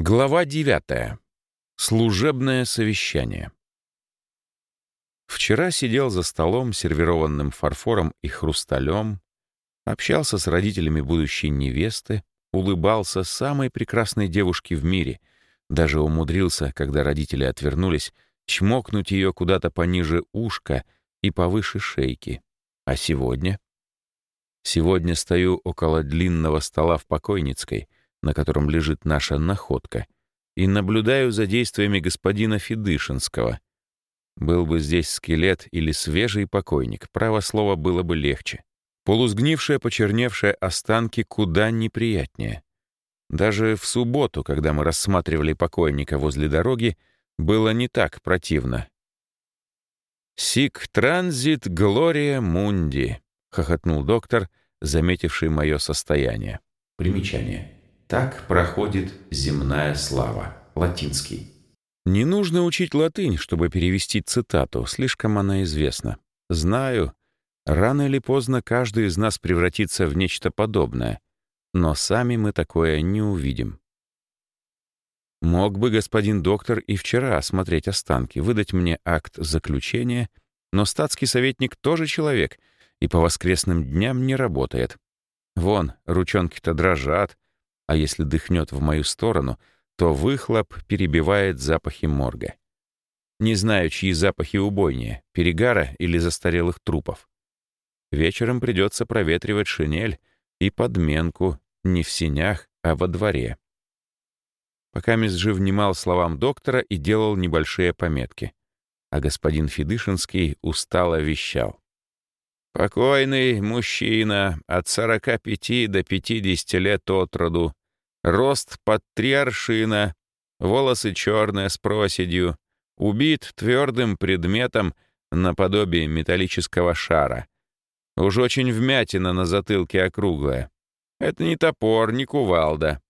Глава 9. Служебное совещание. Вчера сидел за столом, сервированным фарфором и хрусталем, общался с родителями будущей невесты, улыбался самой прекрасной девушке в мире, даже умудрился, когда родители отвернулись, чмокнуть ее куда-то пониже ушка и повыше шейки. А сегодня? Сегодня стою около длинного стола в покойницкой — на котором лежит наша находка, и наблюдаю за действиями господина Федышинского. Был бы здесь скелет или свежий покойник, право слово было бы легче. Полусгнившие, почерневшие останки куда неприятнее. Даже в субботу, когда мы рассматривали покойника возле дороги, было не так противно. «Сик транзит глория мунди», — хохотнул доктор, заметивший мое состояние. Примечание. Так проходит земная слава. Латинский. Не нужно учить латынь, чтобы перевести цитату, слишком она известна. Знаю, рано или поздно каждый из нас превратится в нечто подобное, но сами мы такое не увидим. Мог бы господин доктор и вчера осмотреть останки, выдать мне акт заключения, но статский советник тоже человек и по воскресным дням не работает. Вон, ручонки-то дрожат, а если дыхнет в мою сторону, то выхлоп перебивает запахи морга. Не знаю, чьи запахи убойнее — перегара или застарелых трупов. Вечером придется проветривать шинель и подменку не в синях, а во дворе. Пока же внимал словам доктора и делал небольшие пометки. А господин Федышинский устало вещал. «Покойный мужчина от 45 до 50 лет от роду, Рост под три аршина, волосы черные с проседью, убит твердым предметом наподобие металлического шара. Уж очень вмятина на затылке округлая. Это не топор, не кувалда.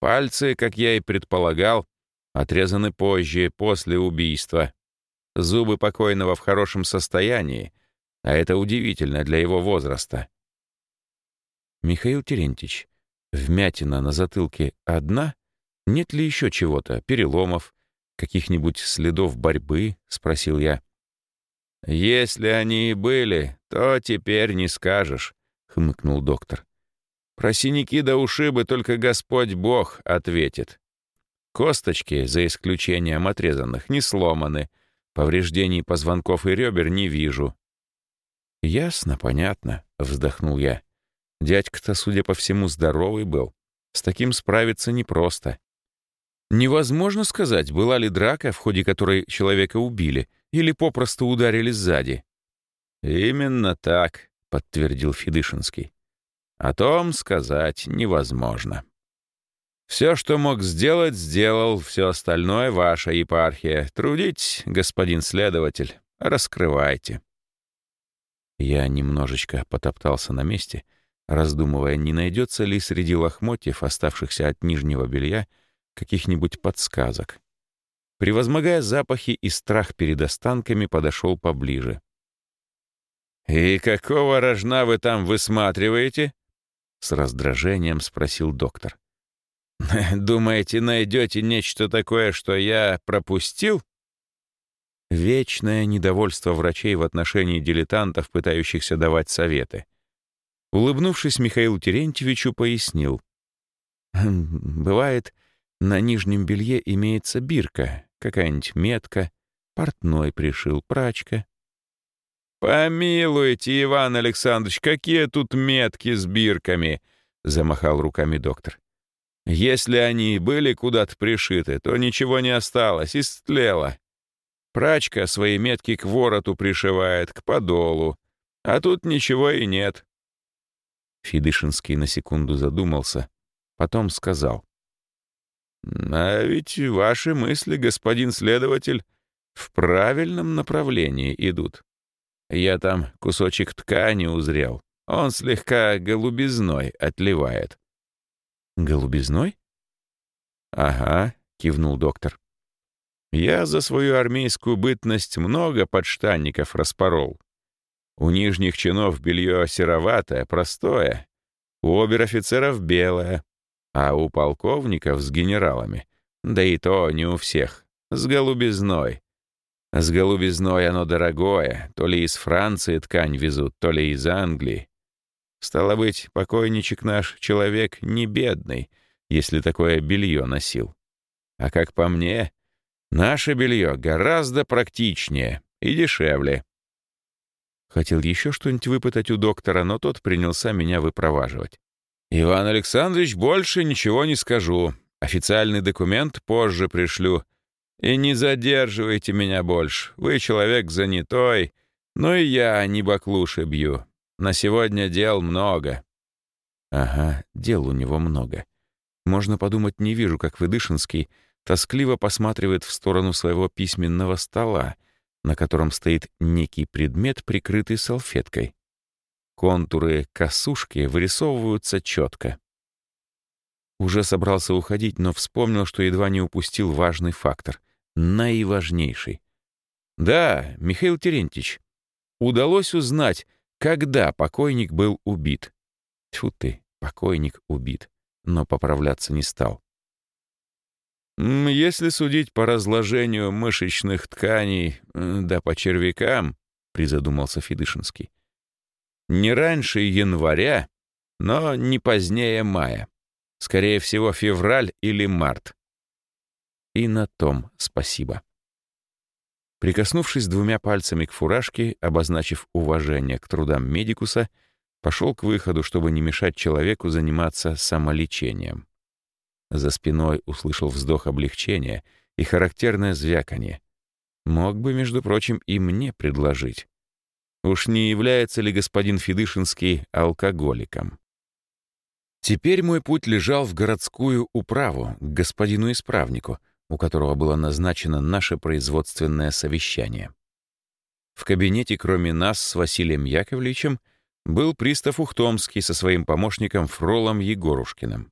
Пальцы, как я и предполагал, отрезаны позже, после убийства. Зубы покойного в хорошем состоянии, а это удивительно для его возраста. Михаил Терентьевич, Вмятина на затылке одна? Нет ли еще чего-то, переломов, каких-нибудь следов борьбы?» — спросил я. «Если они и были, то теперь не скажешь», — хмыкнул доктор. «Про синяки до ушибы только Господь Бог ответит. Косточки, за исключением отрезанных, не сломаны, повреждений позвонков и ребер не вижу». «Ясно, понятно», — вздохнул я. Дядька-то, судя по всему, здоровый был. С таким справиться непросто. Невозможно сказать, была ли драка, в ходе которой человека убили, или попросту ударили сзади. «Именно так», — подтвердил Федышинский. «О том сказать невозможно. Все, что мог сделать, сделал, все остальное — ваша епархия. Трудитесь, господин следователь, раскрывайте». Я немножечко потоптался на месте — раздумывая, не найдется ли среди лохмотьев, оставшихся от нижнего белья, каких-нибудь подсказок. Превозмогая запахи и страх перед останками, подошел поближе. «И какого рожна вы там высматриваете?» — с раздражением спросил доктор. «Думаете, найдете нечто такое, что я пропустил?» Вечное недовольство врачей в отношении дилетантов, пытающихся давать советы — Улыбнувшись Михаилу Терентьевичу, пояснил. «Хм, «Бывает, на нижнем белье имеется бирка, какая-нибудь метка, портной пришил, прачка». «Помилуйте, Иван Александрович, какие тут метки с бирками!» — замахал руками доктор. «Если они были куда-то пришиты, то ничего не осталось, истлело. Прачка свои метки к вороту пришивает, к подолу, а тут ничего и нет. Федышинский на секунду задумался, потом сказал. «А ведь ваши мысли, господин следователь, в правильном направлении идут. Я там кусочек ткани узрел. Он слегка голубизной отливает». «Голубизной?» «Ага», — кивнул доктор. «Я за свою армейскую бытность много подштанников распорол. У нижних чинов белье сероватое, простое, у обер-офицеров белое, а у полковников с генералами Да и то не у всех. С голубизной. С голубизной оно дорогое. То ли из Франции ткань везут, то ли из Англии. Стало быть, покойничек наш человек не бедный, если такое белье носил. А как по мне, наше белье гораздо практичнее и дешевле. Хотел еще что-нибудь выпытать у доктора, но тот принялся меня выпроваживать. «Иван Александрович, больше ничего не скажу. Официальный документ позже пришлю. И не задерживайте меня больше. Вы человек занятой, но и я не баклуши бью. На сегодня дел много». Ага, дел у него много. Можно подумать, не вижу, как Выдышинский тоскливо посматривает в сторону своего письменного стола, на котором стоит некий предмет, прикрытый салфеткой. Контуры косушки вырисовываются четко. Уже собрался уходить, но вспомнил, что едва не упустил важный фактор, наиважнейший. Да, Михаил Терентьевич, удалось узнать, когда покойник был убит. Тьфу ты, покойник убит, но поправляться не стал. «Если судить по разложению мышечных тканей, да по червякам», — призадумался Федышинский, «не раньше января, но не позднее мая. Скорее всего, февраль или март». И на том спасибо. Прикоснувшись двумя пальцами к фуражке, обозначив уважение к трудам медикуса, пошел к выходу, чтобы не мешать человеку заниматься самолечением. За спиной услышал вздох облегчения и характерное звяканье. Мог бы, между прочим, и мне предложить. Уж не является ли господин Федышинский алкоголиком? Теперь мой путь лежал в городскую управу, к господину исправнику, у которого было назначено наше производственное совещание. В кабинете, кроме нас с Василием Яковлевичем, был пристав Ухтомский со своим помощником Фролом Егорушкиным.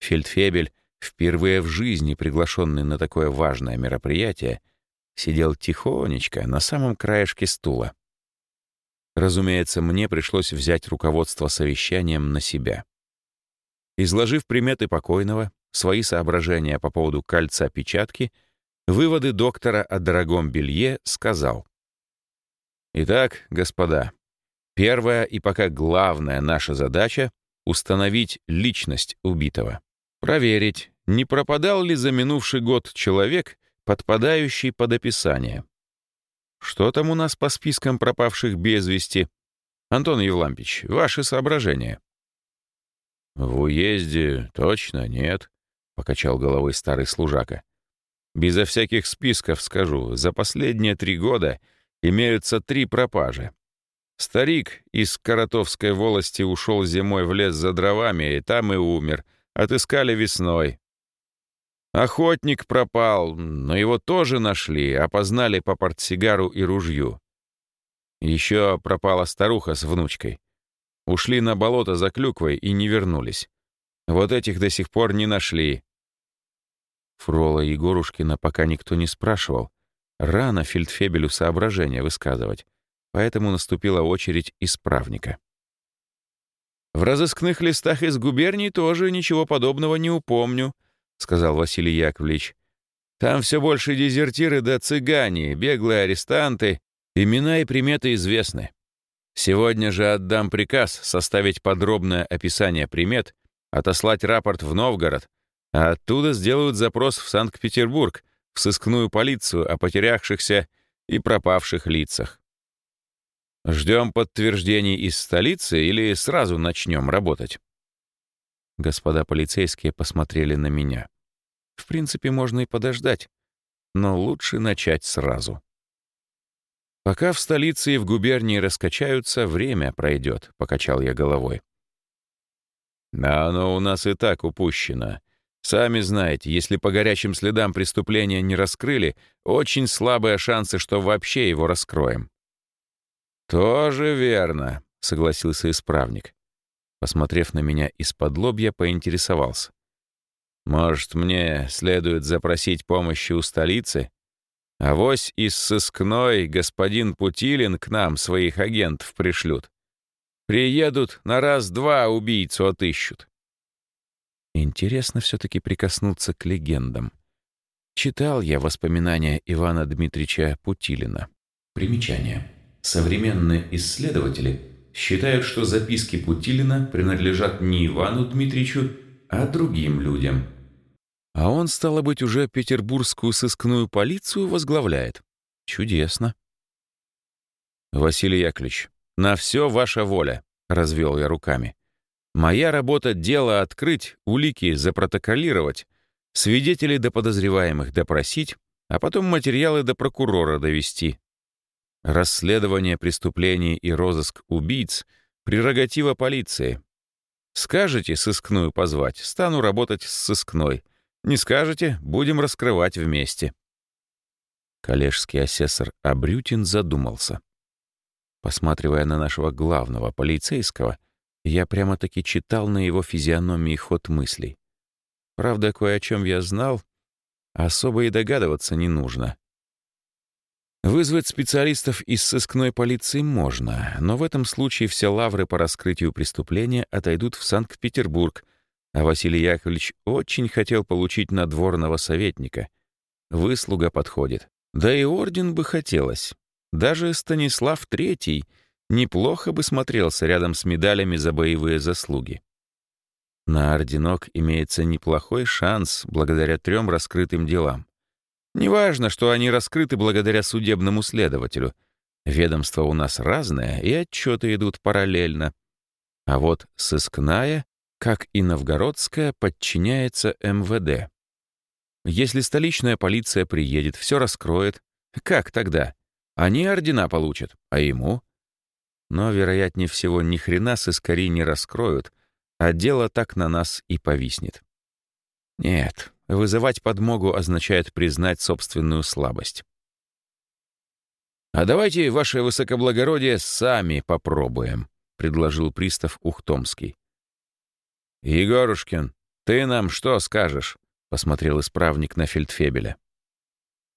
Фельдфебель, впервые в жизни приглашенный на такое важное мероприятие, сидел тихонечко на самом краешке стула. Разумеется, мне пришлось взять руководство совещанием на себя. Изложив приметы покойного, свои соображения по поводу кольца печатки, выводы доктора о дорогом белье, сказал. Итак, господа, первая и пока главная наша задача — установить личность убитого. Проверить, не пропадал ли за минувший год человек, подпадающий под описание. Что там у нас по спискам пропавших без вести? Антон Евлампич, ваши соображения. В уезде точно нет, покачал головой старый служака. Безо всяких списков скажу, за последние три года имеются три пропажи. Старик из Каратовской волости ушел зимой в лес за дровами, и там и умер — Отыскали весной. Охотник пропал, но его тоже нашли, опознали по портсигару и ружью. Еще пропала старуха с внучкой. Ушли на болото за клюквой и не вернулись. Вот этих до сих пор не нашли. Фрола Егорушкина пока никто не спрашивал. Рано фельдфебелю соображения высказывать, поэтому наступила очередь исправника. В разыскных листах из губерний тоже ничего подобного не упомню, сказал Василий Яковлевич. Там все больше дезертиры да цыгане, беглые арестанты. Имена и приметы известны. Сегодня же отдам приказ составить подробное описание примет, отослать рапорт в Новгород, а оттуда сделают запрос в Санкт-Петербург, в сыскную полицию о потерявшихся и пропавших лицах. Ждем подтверждений из столицы или сразу начнем работать?» Господа полицейские посмотрели на меня. В принципе, можно и подождать, но лучше начать сразу. «Пока в столице и в губернии раскачаются, время пройдет», — покачал я головой. «Да оно у нас и так упущено. Сами знаете, если по горячим следам преступления не раскрыли, очень слабые шансы, что вообще его раскроем. «Тоже верно», — согласился исправник. Посмотрев на меня из-под лобья, поинтересовался. «Может, мне следует запросить помощи у столицы? Авось из сыскной господин Путилин к нам своих агентов пришлют. Приедут, на раз-два убийцу отыщут». Интересно все-таки прикоснуться к легендам. Читал я воспоминания Ивана Дмитрича Путилина. Примечание. Современные исследователи считают, что записки Путилина принадлежат не Ивану Дмитричу, а другим людям. А он, стало быть, уже петербургскую сыскную полицию возглавляет. Чудесно. Василий Яковлевич, на все ваша воля, развел я руками. Моя работа — дело открыть, улики запротоколировать, свидетелей до подозреваемых допросить, а потом материалы до прокурора довести. Расследование преступлений и розыск убийц — прерогатива полиции. Скажете сыскную позвать, стану работать с сыскной. Не скажете — будем раскрывать вместе. Коллежский асессор Абрютин задумался. Посматривая на нашего главного полицейского, я прямо-таки читал на его физиономии ход мыслей. Правда, кое о чем я знал, особо и догадываться не нужно. Вызвать специалистов из сыскной полиции можно, но в этом случае все лавры по раскрытию преступления отойдут в Санкт-Петербург, а Василий Яковлевич очень хотел получить надворного советника. Выслуга подходит. Да и орден бы хотелось. Даже Станислав Третий неплохо бы смотрелся рядом с медалями за боевые заслуги. На орденок имеется неплохой шанс благодаря трем раскрытым делам. Неважно, что они раскрыты благодаря судебному следователю. Ведомство у нас разное, и отчеты идут параллельно. А вот сыскная, как и новгородская, подчиняется МВД. Если столичная полиция приедет, все раскроет, как тогда? Они ордена получат, а ему? Но, вероятнее всего, ни хрена сыскари не раскроют, а дело так на нас и повиснет. Нет, Вызывать подмогу означает признать собственную слабость. «А давайте, ваше высокоблагородие, сами попробуем», — предложил пристав Ухтомский. «Егорушкин, ты нам что скажешь?» — посмотрел исправник на фельдфебеля.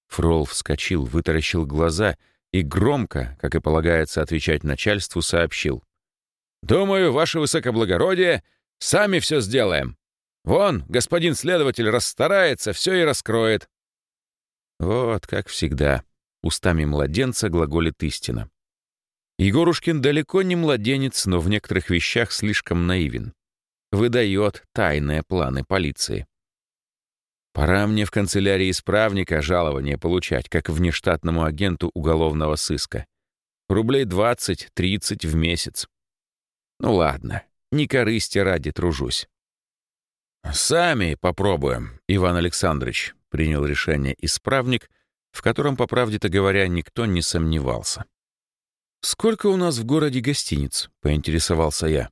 Фрол вскочил, вытаращил глаза и громко, как и полагается отвечать начальству, сообщил. «Думаю, ваше высокоблагородие, сами все сделаем. Вон, господин следователь расстарается, все и раскроет. Вот, как всегда, устами младенца глаголит истина. Егорушкин далеко не младенец, но в некоторых вещах слишком наивен. Выдает тайные планы полиции. Пора мне в канцелярии исправника жалование получать, как внештатному агенту уголовного сыска. Рублей 20-30 в месяц. Ну ладно, не корысти ради тружусь. «Сами попробуем, Иван Александрович», — принял решение исправник, в котором, по правде-то говоря, никто не сомневался. «Сколько у нас в городе гостиниц?» — поинтересовался я.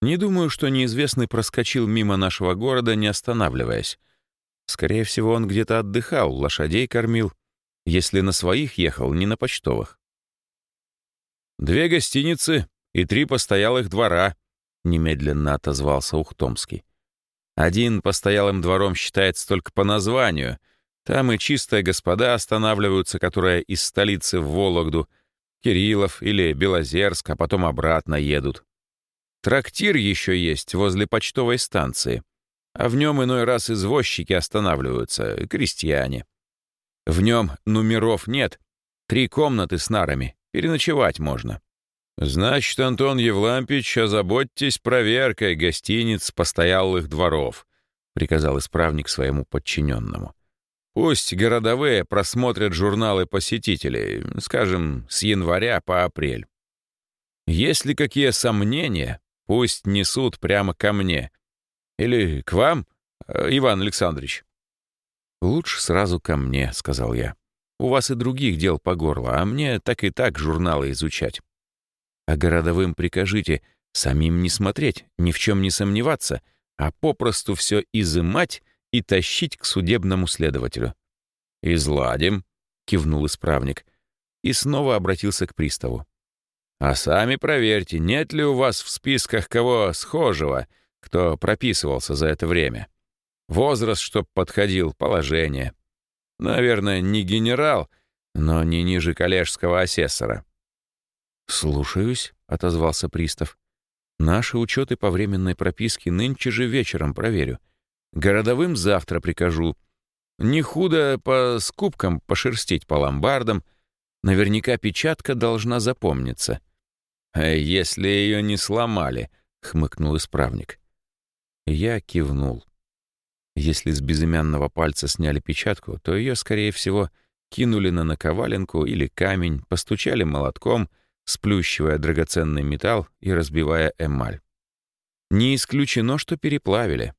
«Не думаю, что неизвестный проскочил мимо нашего города, не останавливаясь. Скорее всего, он где-то отдыхал, лошадей кормил. Если на своих ехал, не на почтовых». «Две гостиницы и три постоялых двора», — немедленно отозвался Ухтомский. Один постоялым двором считается только по названию. Там и чистые господа останавливаются, которые из столицы в Вологду, Кириллов или Белозерск, а потом обратно едут. Трактир еще есть возле почтовой станции, а в нем иной раз извозчики останавливаются, крестьяне. В нем номеров нет, три комнаты с нарами, переночевать можно. «Значит, Антон Евлампич, озаботьтесь проверкой гостиниц постоялых дворов», приказал исправник своему подчиненному. «Пусть городовые просмотрят журналы посетителей, скажем, с января по апрель. Если какие сомнения, пусть несут прямо ко мне. Или к вам, э, Иван Александрович». «Лучше сразу ко мне», — сказал я. «У вас и других дел по горло, а мне так и так журналы изучать». А городовым прикажите самим не смотреть, ни в чем не сомневаться, а попросту все изымать и тащить к судебному следователю. «Изладим», — кивнул исправник, и снова обратился к приставу. «А сами проверьте, нет ли у вас в списках кого схожего, кто прописывался за это время. Возраст, чтоб подходил, положение. Наверное, не генерал, но не ниже коллежского асессора». «Слушаюсь», — отозвался пристав. Наши учеты по временной прописке нынче же вечером проверю. Городовым завтра прикажу. Не худо по скупкам пошерстить по ломбардам. Наверняка печатка должна запомниться. А если ее не сломали, хмыкнул исправник. Я кивнул. Если с безымянного пальца сняли печатку, то ее, скорее всего, кинули на наковаленку или камень, постучали молотком, сплющивая драгоценный металл и разбивая эмаль. Не исключено, что переплавили.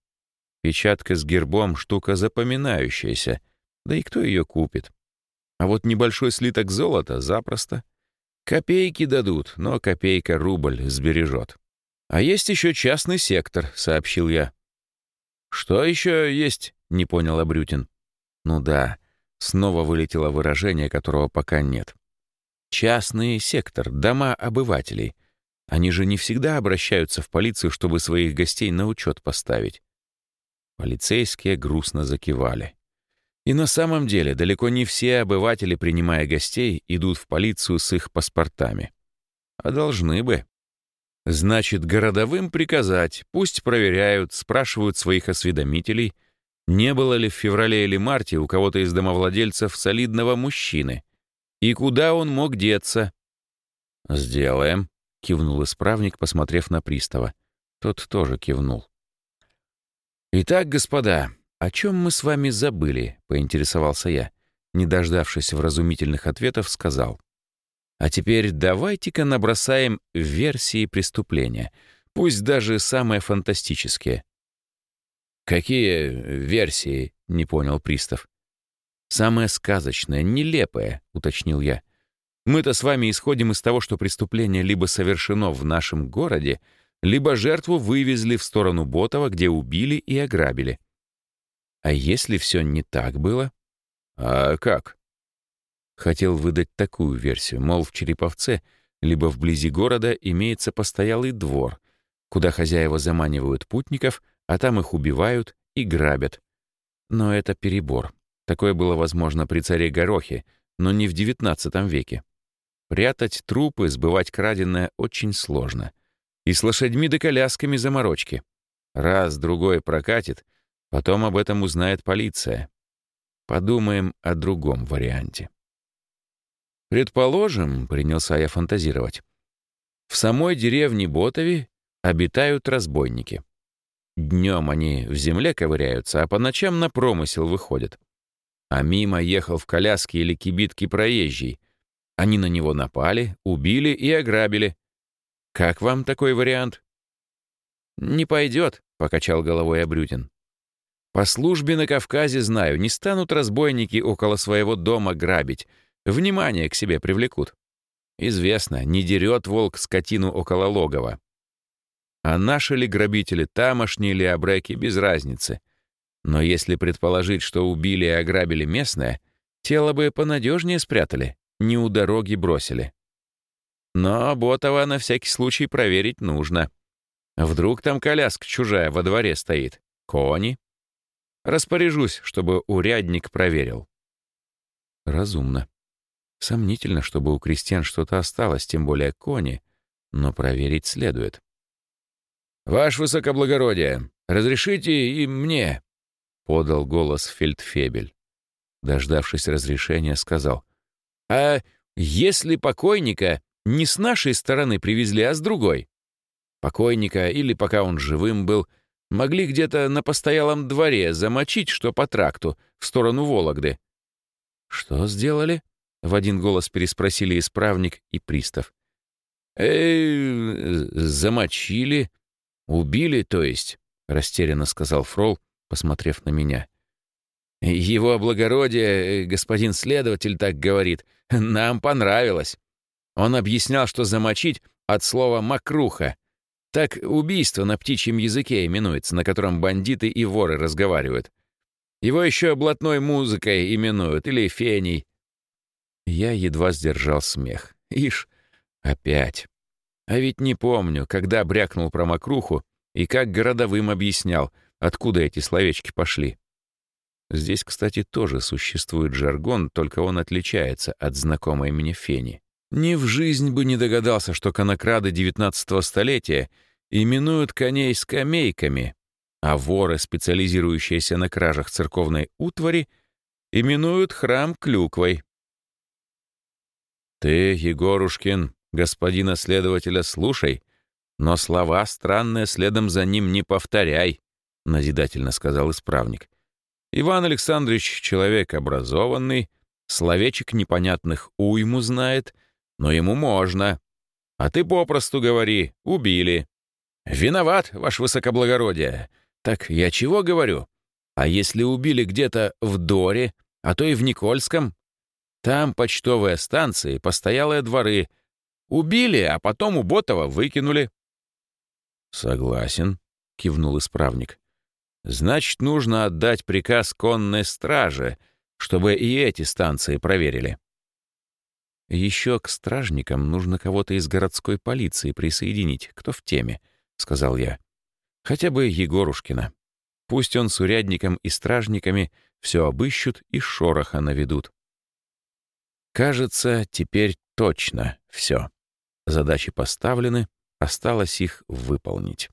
Печатка с гербом — штука запоминающаяся, да и кто ее купит? А вот небольшой слиток золота — запросто. Копейки дадут, но копейка рубль сбережет. «А есть еще частный сектор», — сообщил я. «Что еще есть?» — не понял Абрютин. «Ну да, снова вылетело выражение, которого пока нет. Частный сектор, дома обывателей. Они же не всегда обращаются в полицию, чтобы своих гостей на учет поставить». Полицейские грустно закивали. И на самом деле далеко не все обыватели, принимая гостей, идут в полицию с их паспортами. А должны бы. Значит, городовым приказать, пусть проверяют, спрашивают своих осведомителей, не было ли в феврале или марте у кого-то из домовладельцев солидного мужчины, и куда он мог деться. «Сделаем», — кивнул исправник, посмотрев на пристава. Тот тоже кивнул. «Итак, господа, о чем мы с вами забыли?» — поинтересовался я. Не дождавшись вразумительных ответов, сказал. А теперь давайте-ка набросаем версии преступления, пусть даже самые фантастические. «Какие версии?» — не понял пристав. «Самое сказочное, нелепое», — уточнил я. «Мы-то с вами исходим из того, что преступление либо совершено в нашем городе, либо жертву вывезли в сторону Ботова, где убили и ограбили. А если все не так было? А как? Хотел выдать такую версию, мол, в Череповце, либо вблизи города имеется постоялый двор, куда хозяева заманивают путников, а там их убивают и грабят. Но это перебор. Такое было возможно при царе Горохе, но не в XIX веке. Прятать трупы, сбывать краденое очень сложно. И с лошадьми да колясками заморочки. Раз, другой прокатит, потом об этом узнает полиция. Подумаем о другом варианте. Предположим, принялся я фантазировать, в самой деревне Ботови обитают разбойники. Днем они в земле ковыряются, а по ночам на промысел выходят. А мимо ехал в коляске или кибитке проезжий. Они на него напали, убили и ограбили. Как вам такой вариант? «Не пойдет», — покачал головой Абрютин. «По службе на Кавказе знаю, не станут разбойники около своего дома грабить, Внимание к себе привлекут. Известно, не дерет волк скотину около логова. А наши ли грабители, тамошние ли обреки, без разницы. Но если предположить, что убили и ограбили местное, тело бы понадежнее спрятали, не у дороги бросили. Но Ботова на всякий случай проверить нужно. Вдруг там коляска чужая во дворе стоит. Кони. Распоряжусь, чтобы урядник проверил. Разумно. Сомнительно, чтобы у крестьян что-то осталось, тем более кони, но проверить следует. «Ваше высокоблагородие, разрешите и мне?» — подал голос Фельдфебель. Дождавшись разрешения, сказал. «А если покойника не с нашей стороны привезли, а с другой? Покойника, или пока он живым был, могли где-то на постоялом дворе замочить, что по тракту, в сторону Вологды». «Что сделали?» В один голос переспросили исправник и пристав. «Э, замочили? Убили, то есть?» — растерянно сказал Фрол, посмотрев на меня. «Его облагородие, господин следователь так говорит, нам понравилось. Он объяснял, что замочить от слова «макруха». Так убийство на птичьем языке именуется, на котором бандиты и воры разговаривают. Его еще блатной музыкой именуют или феней. Я едва сдержал смех. Ишь, опять. А ведь не помню, когда брякнул про мокруху и как городовым объяснял, откуда эти словечки пошли. Здесь, кстати, тоже существует жаргон, только он отличается от знакомой мне фени. Ни в жизнь бы не догадался, что конокрады XIX столетия именуют коней скамейками, а воры, специализирующиеся на кражах церковной утвари, именуют храм клюквой. Ты, Егорушкин, господина следователя, слушай, но слова странные следом за ним не повторяй, назидательно сказал исправник. Иван Александрович человек образованный, словечек непонятных уйму знает, но ему можно. А ты попросту говори, убили. Виноват, ваше высокоблагородие. Так я чего говорю? А если убили где-то в Доре, а то и в Никольском? Там почтовые станции, постоялые дворы. Убили, а потом у Ботова выкинули. «Согласен», — кивнул исправник. «Значит, нужно отдать приказ конной страже, чтобы и эти станции проверили». «Еще к стражникам нужно кого-то из городской полиции присоединить, кто в теме», — сказал я. «Хотя бы Егорушкина. Пусть он с урядником и стражниками все обыщут и шороха наведут». Кажется, теперь точно все. Задачи поставлены, осталось их выполнить.